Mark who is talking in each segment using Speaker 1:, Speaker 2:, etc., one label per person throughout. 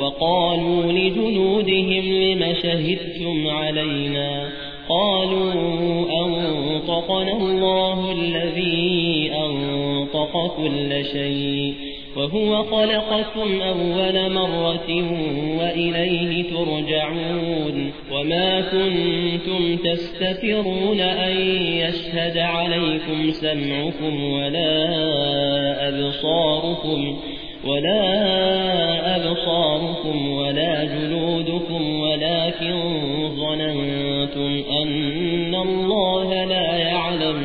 Speaker 1: وقالوا لجنودهم لم شهدتم علينا قالوا أنطقنا الله الذي أنطق كل شيء وهو خلقكم أول مرة وإليه ترجعون وما كنتم تستفرون أن يشهد عليكم سمعكم ولا أبصاركم ولا أبصاركم أبصاركم ولا جلودكم ولكن ظننتم أن الله لا يعلم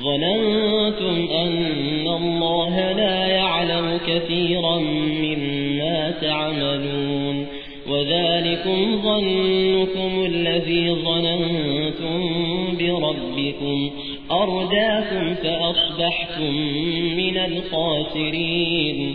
Speaker 1: ظننتم أن الله لا يعلم كثيرا مما تعملون وذلكم ظنكم الذي ظننتم بربكم أرداكم فأصبحتم من الخاسرين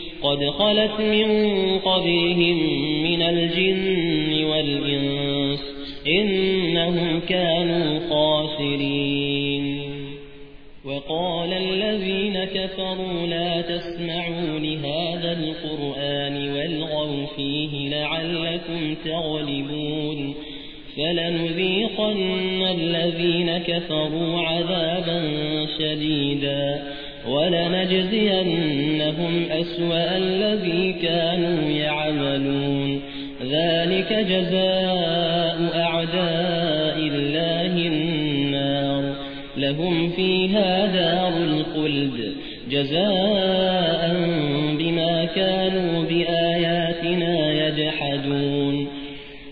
Speaker 1: قد خلت من قبلهم من الجن والإنس إنهم كانوا خاسرين وقال الذين كفروا لا تسمعوا لهذا القرآن والغوا فيه لعلكم تغلبون فلنذيقن الذين كفروا عذابا شديدا ولنجزينهم أسوأ الذي كانوا يعملون ذلك جزاء أعداء الله النار لهم فيها دار القلد جزاء بما كانوا بآياتنا يجحدون